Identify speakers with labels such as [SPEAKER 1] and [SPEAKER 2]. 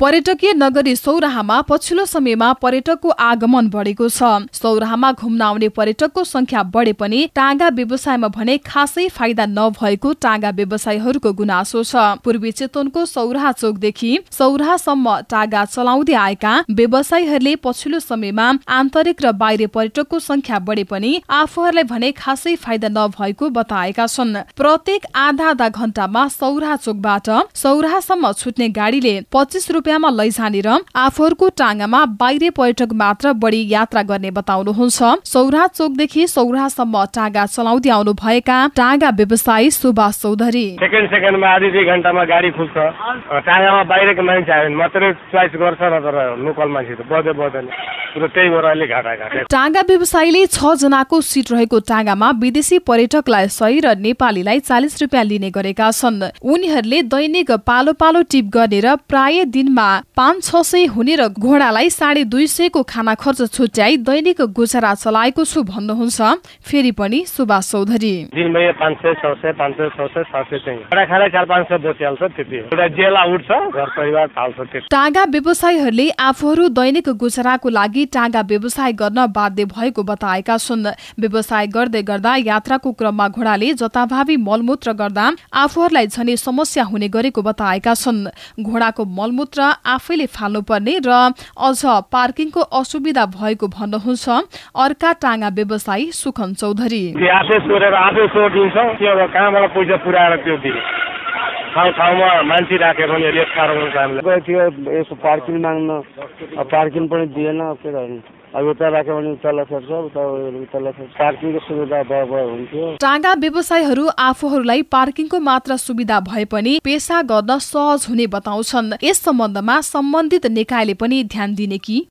[SPEAKER 1] पर्यटकीय नगरी सौराहामा पछिल्लो समयमा पर्यटकको आगमन बढेको छ। सौराहामा घुम्न आउने पर्यटकको संख्या बढे पनि टाँगा व्यवसायमा भने खासै फाइदा नभएको टाँगा व्यवसायीहरूको गुनासो छ। पूर्वी चितवनको सौराहा चोकदेखि सौराहासम्म टाँगा चलाउँदै आएका व्यवसायीहरूले पछिल्लो समयमा आन्तरिक र बाहिर पर्यटकको संख्या बढे पनि आफूहरूलाई भने खासै फाइदा नभएको बताएका छन्। प्रत्येक आधा आधा घण्टामा सौराहा चोकबाट सौराहासम्म छुट्ने गाडीले पच्चिस रुपियाँमा लैजाने र आफूहरूको टाँगामा बाहिरी पर्यटक मात्र बढी यात्रा गर्ने बताउनुहुन्छ। सौरा चोकदेखि सौरासम्म टाँगा चलाउँदै आउनु भएका टाँगा व्यवसायी सुभाष चौधरी।
[SPEAKER 2] सेकेन्ड सेकेन्डमा आधी दुई घन्टामा गाडी खुल्छ टाँगामा बाहिरको मान्छे आयो भने मात्रै चोइस गर्छ न तर लोकल मान्छे त त्यही भएर घाटा घाटा
[SPEAKER 1] टाँगा व्यवसायीले छ जनाको सिट रहेको टाँगामा विदेशी पर्यटकलाई सही र नेपालीलाई चालिस रुपियाँ लिने गरेका छन्। उनीहरूले दैनिक पालो पालो टिप गर्ने र प्राय दिनमा दिनमा पाँच छ सय हुने र घोडालाई साढे दुई सयको खाना खर्च छुट्याई दैनिक गुजारा चलाएको छु भन्नुहुन्छ फेरि पनि सुभाष चौधरी। टाँगा व्यवसायीहरूले आफूहरू दैनिक गुजाराको लागि टाँगा व्यवसाय गर्न बाध्य भएको बताएका छन्। व्यवसाय गर्दै गर्दा यात्राको क्रममा घोडाले जताभावी मलमूत्र गर्दा आफूहरूलाई झनै समस्या हुने गरेको बताएका छन्। घोडाको मलमूत्र आफैले फाल्नुपर्ने र अझ पार्किङको असुविधा भएको भन्नुहुन्छ अर्का टाँगा व्यवसायी सुखन चौधरी।
[SPEAKER 2] आफै सोरेर आफै सोधिन्छ कहाँबाट पैसा पुऱ्याएर त्यो ठाउँ ठाउँमा मान्छे राखेर
[SPEAKER 3] पार्किङ माग्न पार्किङ पनि दिएन के हुन्थ्यो
[SPEAKER 1] टाँगा व्यवसायीहरू आफूहरूलाई पार्किङको मात्र सुविधा भए पनि पेसा गर्न सहज हुने बताउँछन्। यस सम्बन्धमा सम्बन्धित निकायले पनि ध्यान दिने कि?